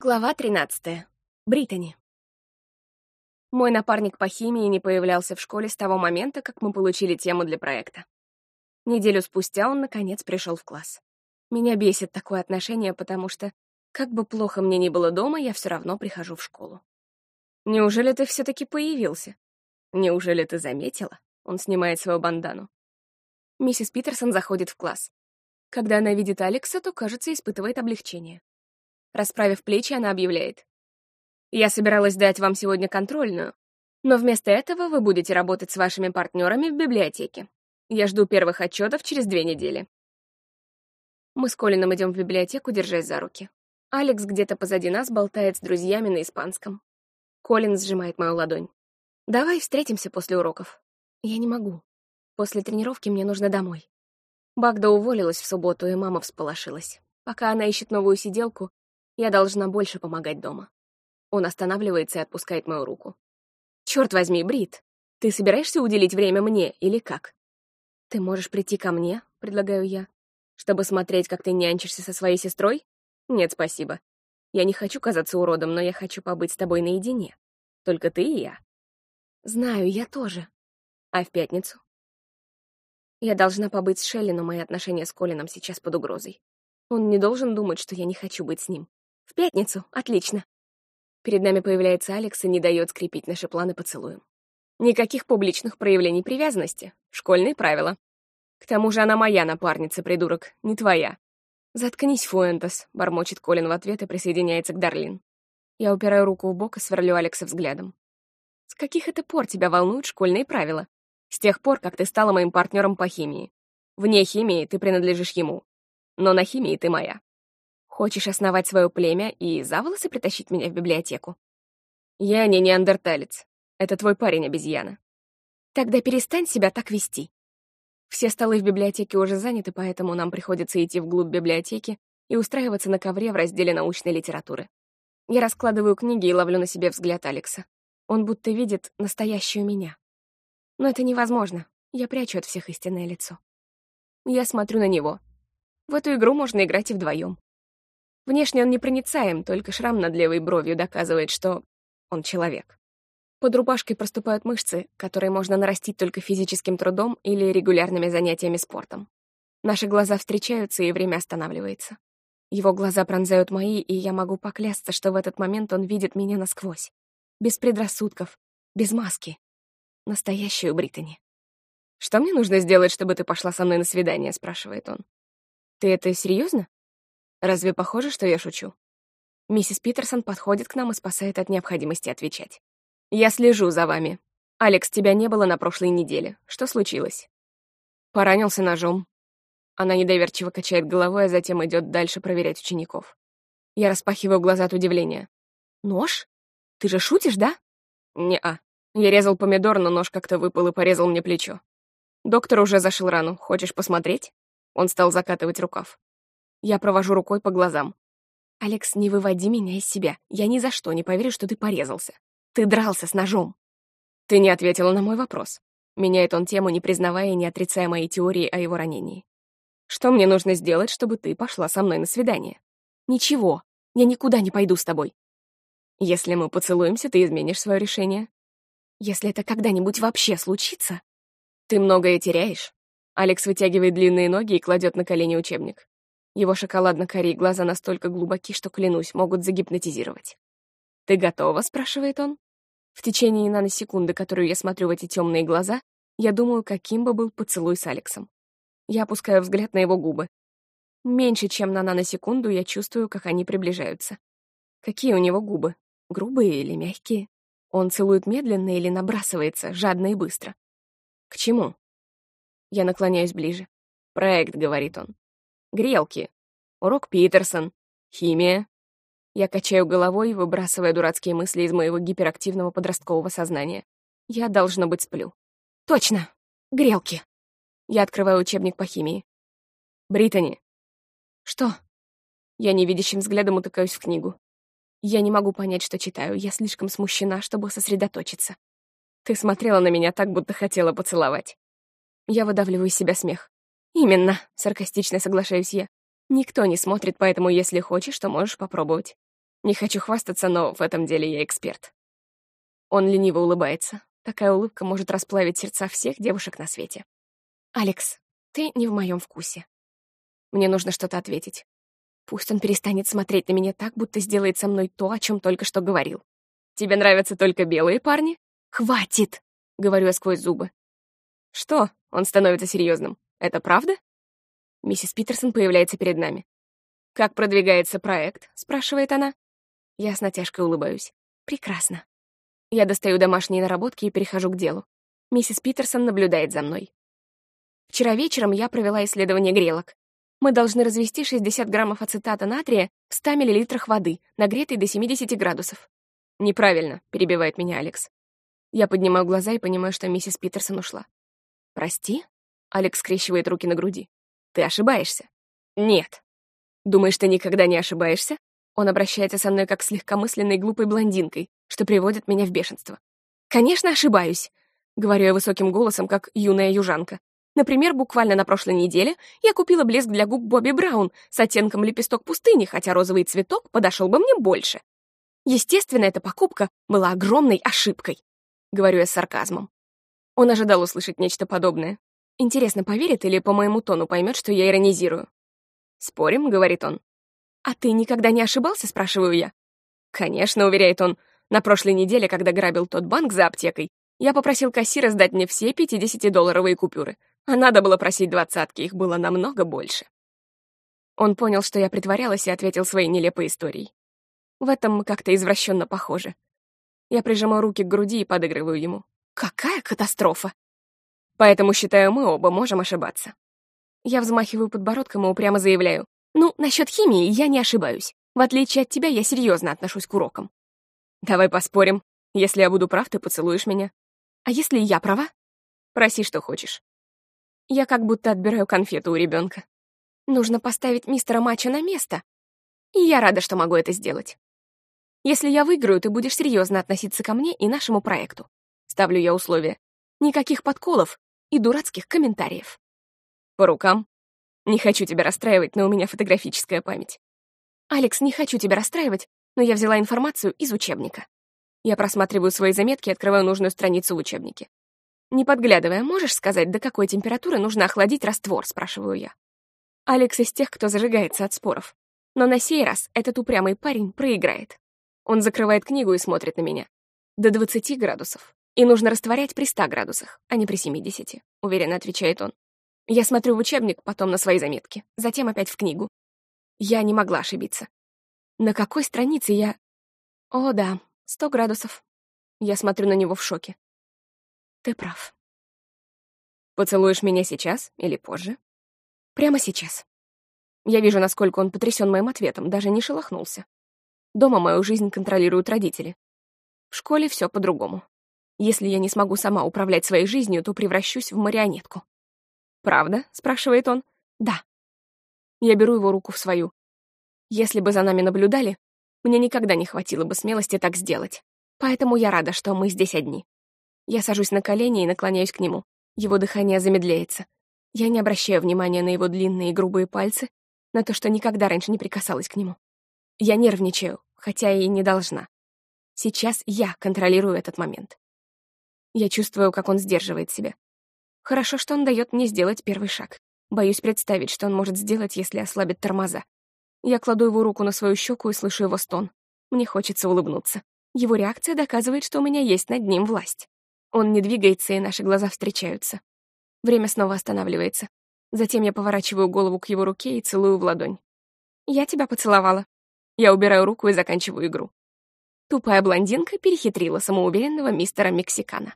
Глава 13. Британи. Мой напарник по химии не появлялся в школе с того момента, как мы получили тему для проекта. Неделю спустя он, наконец, пришел в класс. Меня бесит такое отношение, потому что, как бы плохо мне ни было дома, я все равно прихожу в школу. «Неужели ты все таки появился? Неужели ты заметила?» Он снимает свою бандану. Миссис Питерсон заходит в класс. Когда она видит Алекса, то, кажется, испытывает облегчение. Расправив плечи, она объявляет. «Я собиралась дать вам сегодня контрольную, но вместо этого вы будете работать с вашими партнерами в библиотеке. Я жду первых отчетов через две недели». Мы с Колином идем в библиотеку, держась за руки. Алекс где-то позади нас болтает с друзьями на испанском. Колин сжимает мою ладонь. «Давай встретимся после уроков». «Я не могу. После тренировки мне нужно домой». Багда уволилась в субботу, и мама всполошилась. Пока она ищет новую сиделку, я должна больше помогать дома. Он останавливается и отпускает мою руку. Черт возьми, Брит, ты собираешься уделить время мне или как? Ты можешь прийти ко мне, предлагаю я, чтобы смотреть, как ты нянчишься со своей сестрой? Нет, спасибо. Я не хочу казаться уродом, но я хочу побыть с тобой наедине. Только ты и я. Знаю, я тоже. А в пятницу? Я должна побыть с Шелли, но мои отношения с Колином сейчас под угрозой. Он не должен думать, что я не хочу быть с ним. В пятницу? Отлично. Перед нами появляется Алекс и не дает скрепить наши планы поцелуем. Никаких публичных проявлений привязанности. Школьные правила. К тому же она моя напарница, придурок, не твоя. «Заткнись, Фуэнтес», — бормочет Колин в ответ и присоединяется к Дарлин. Я упираю руку в бок и сверлю Алекса взглядом. «С каких это пор тебя волнуют школьные правила? С тех пор, как ты стала моим партнером по химии. Вне химии ты принадлежишь ему. Но на химии ты моя. Хочешь основать свое племя и за волосы притащить меня в библиотеку? Я не неандерталец. Это твой парень, обезьяна. Тогда перестань себя так вести. Все столы в библиотеке уже заняты, поэтому нам приходится идти вглубь библиотеки и устраиваться на ковре в разделе научной литературы. Я раскладываю книги и ловлю на себе взгляд Алекса. Он будто видит настоящую меня. Но это невозможно. Я прячу от всех истинное лицо. Я смотрю на него. В эту игру можно играть и вдвоем. Внешне он непроницаем, только шрам над левой бровью доказывает, что он человек. Под рубашкой проступают мышцы, которые можно нарастить только физическим трудом или регулярными занятиями спортом. Наши глаза встречаются, и время останавливается. Его глаза пронзают мои, и я могу поклясться, что в этот момент он видит меня насквозь. Без предрассудков, без маски. Настоящую Британи. «Что мне нужно сделать, чтобы ты пошла со мной на свидание?» — спрашивает он. «Ты это серьезно? Разве похоже, что я шучу? Миссис Питерсон подходит к нам и спасает от необходимости отвечать. «Я слежу за вами. Алекс, тебя не было на прошлой неделе. Что случилось?» Поранился ножом. Она недоверчиво качает головой, а затем идет дальше проверять учеников. Я распахиваю глаза от удивления. «Нож? Ты же шутишь, да?» «Не-а. Я резал помидор, но нож как-то выпал и порезал мне плечо. Доктор уже зашил рану. Хочешь посмотреть?» Он стал закатывать рукав. Я провожу рукой по глазам. «Алекс, не выводи меня из себя. Я ни за что не поверю, что ты порезался. Ты дрался с ножом». «Ты не ответила на мой вопрос». Меняет он тему, не признавая и не отрицая мои теории о его ранении. «Что мне нужно сделать, чтобы ты пошла со мной на свидание?» «Ничего. Я никуда не пойду с тобой». «Если мы поцелуемся, ты изменишь свое решение?» «Если это когда-нибудь вообще случится...» «Ты многое теряешь». Алекс вытягивает длинные ноги и кладет на колени учебник. Его шоколадно-карие глаза настолько глубоки, что, клянусь, могут загипнотизировать. «Ты готова?» — спрашивает он. В течение наносекунды, которую я смотрю в эти темные глаза, я думаю, каким бы был поцелуй с Алексом. Я опускаю взгляд на его губы. Меньше, чем на наносекунду, я чувствую, как они приближаются. Какие у него губы? Грубые или мягкие? Он целует медленно или набрасывается, жадно и быстро? К чему? Я наклоняюсь ближе. «Проект», — говорит он. Грелки. Урок Питерсон. Химия. Я качаю головой, выбрасывая дурацкие мысли из моего гиперактивного подросткового сознания. Я, должно быть, сплю. Точно. Грелки. Я открываю учебник по химии. Британи. Что? Я невидящим взглядом утыкаюсь в книгу. Я не могу понять, что читаю. Я слишком смущена, чтобы сосредоточиться. Ты смотрела на меня так, будто хотела поцеловать. Я выдавливаю из себя смех. «Именно», — саркастично соглашаюсь я. «Никто не смотрит, поэтому если хочешь, то можешь попробовать». Не хочу хвастаться, но в этом деле я эксперт. Он лениво улыбается. Такая улыбка может расплавить сердца всех девушек на свете. «Алекс, ты не в моем вкусе. Мне нужно что-то ответить. Пусть он перестанет смотреть на меня так, будто сделает со мной то, о чем только что говорил. Тебе нравятся только белые парни? Хватит!» — говорю я сквозь зубы. «Что?» — он становится серьезным. «Это правда?» Миссис Питерсон появляется перед нами. «Как продвигается проект?» — спрашивает она. Я с натяжкой улыбаюсь. «Прекрасно». Я достаю домашние наработки и перехожу к делу. Миссис Питерсон наблюдает за мной. Вчера вечером я провела исследование грелок. Мы должны развести 60 граммов ацетата натрия в 100 мл воды, нагретой до 70 градусов. «Неправильно», — перебивает меня Алекс. Я поднимаю глаза и понимаю, что миссис Питерсон ушла. «Прости?» — Алекс скрещивает руки на груди. «Ты ошибаешься». «Нет». «Думаешь, ты никогда не ошибаешься?» Он обращается со мной как с легкомысленной глупой блондинкой, что приводит меня в бешенство. «Конечно, ошибаюсь», — говорю я высоким голосом, как юная южанка. Например, буквально на прошлой неделе я купила блеск для губ Бобби Браун с оттенком лепесток пустыни, хотя розовый цветок подошел бы мне больше. Естественно, эта покупка была огромной ошибкой, говорю я с сарказмом. Он ожидал услышать нечто подобное. Интересно, поверит или по моему тону поймет, что я иронизирую. «Спорим», — говорит он. «А ты никогда не ошибался?» — спрашиваю я. «Конечно», — уверяет он. «На прошлой неделе, когда грабил тот банк за аптекой, я попросил кассира сдать мне все 50-долларовые купюры. А надо было просить двадцатки, их было намного больше. Он понял, что я притворялась и ответил своей нелепой историей. В этом мы как-то извращенно похожи. Я прижимаю руки к груди и подыгрываю ему. Какая катастрофа! Поэтому, считаю, мы оба можем ошибаться. Я взмахиваю подбородком и упрямо заявляю. Ну, насчет химии я не ошибаюсь. В отличие от тебя, я серьезно отношусь к урокам. Давай поспорим. Если я буду прав, ты поцелуешь меня. А если я права? Проси, что хочешь. Я как будто отбираю конфету у ребенка. Нужно поставить мистера Мача на место. И я рада, что могу это сделать. Если я выиграю, ты будешь серьезно относиться ко мне и нашему проекту. Ставлю я условия. Никаких подколов и дурацких комментариев. По рукам. Не хочу тебя расстраивать, но у меня фотографическая память. Алекс, не хочу тебя расстраивать, но я взяла информацию из учебника. Я просматриваю свои заметки и открываю нужную страницу в учебнике. Не подглядывая, можешь сказать, до какой температуры нужно охладить раствор, спрашиваю я. Алекс из тех, кто зажигается от споров. Но на сей раз этот упрямый парень проиграет. Он закрывает книгу и смотрит на меня. До 20 градусов. И нужно растворять при 100 градусах, а не при 70, уверенно отвечает он. Я смотрю в учебник, потом на свои заметки, затем опять в книгу. Я не могла ошибиться. На какой странице я... О, да, 100 градусов. Я смотрю на него в шоке. Ты прав. Поцелуешь меня сейчас или позже? Прямо сейчас. Я вижу, насколько он потрясен моим ответом, даже не шелохнулся. Дома мою жизнь контролируют родители. В школе все по-другому. Если я не смогу сама управлять своей жизнью, то превращусь в марионетку. «Правда?» — спрашивает он. «Да». Я беру его руку в свою. Если бы за нами наблюдали, мне никогда не хватило бы смелости так сделать. Поэтому я рада, что мы здесь одни. Я сажусь на колени и наклоняюсь к нему. Его дыхание замедляется. Я не обращаю внимания на его длинные грубые пальцы, на то, что никогда раньше не прикасалась к нему. Я нервничаю, хотя и не должна. Сейчас я контролирую этот момент. Я чувствую, как он сдерживает себя. Хорошо, что он дает мне сделать первый шаг. Боюсь представить, что он может сделать, если ослабит тормоза. Я кладу его руку на свою щеку и слышу его стон. Мне хочется улыбнуться. Его реакция доказывает, что у меня есть над ним власть. Он не двигается, и наши глаза встречаются. Время снова останавливается. Затем я поворачиваю голову к его руке и целую в ладонь. «Я тебя поцеловала». Я убираю руку и заканчиваю игру. Тупая блондинка перехитрила самоуверенного мистера Мексикана.